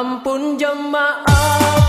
Ampun jemaah